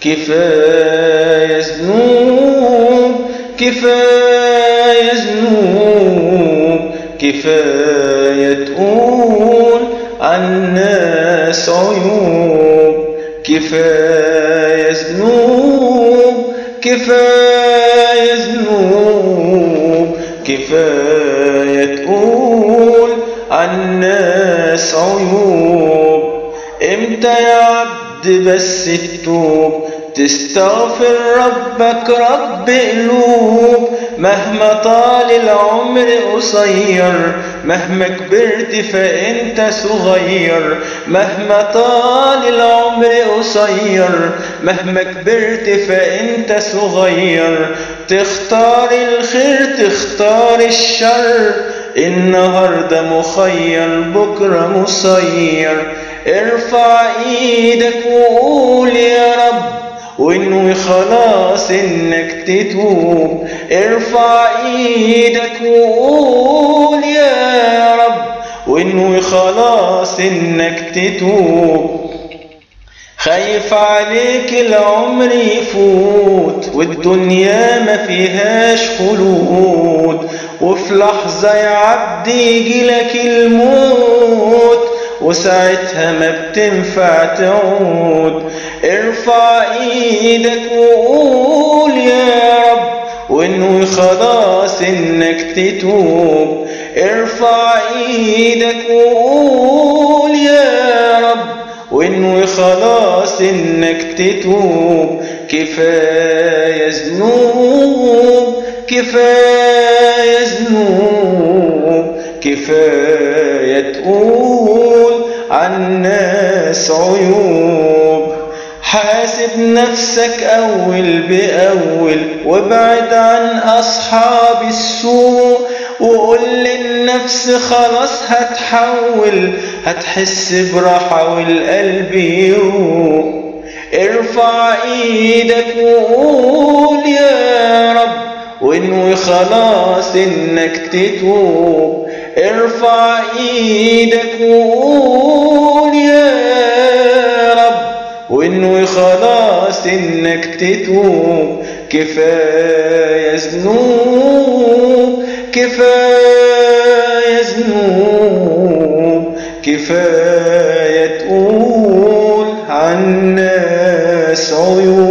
كفاية ذنوب كفاية ذنوب كفاية تقول عالناس عيوب كفاية ذنوب كفاية ذنوب كفاية تقول عالناس عيوب إمتى يا عبد بس تتوب تستغفر ربك رب قلوب. مهما طال العمر قصير مهما كبرت فأنت صغير. مهما طال العمر قصير مهما كبرت فأنت صغير. تختار الخير تختار الشر. النهارده مخير بكرة مسير. ارفع إيدك وقول يا رب وانه خلاص انك تتوب. ارفع إيدك وقول يا رب وانه خلاص انك تتوب. خايف عليك العمر يفوت والدنيا ما فيهاش خلود. وفي لحظة عبد يجيلك الموت. وساعتها ما بتنفع تعود ارفع إيدك وقول يا رب وانه خلاص إنك تتوب. ارفع إيدك وقول يا رب وانه خلاص إنك تتوب. كفاية ذنوب كفاية ذنوب كفاية تقول. عالناس عيوب. حاسب نفسك أول بأول وابعد عن أصحاب السوء وقول للنفس خلاص هتحول هتحس براحة والقلب يروق. ارفع إيدك وقول يا رب وانه خلاص إنك تتوب. ارفع إيدك وقول يا رب وانه خلاص إنك تتوب. كفاية ذنوب كفاية ذنوب كفاية تقول عن الناس عيوب.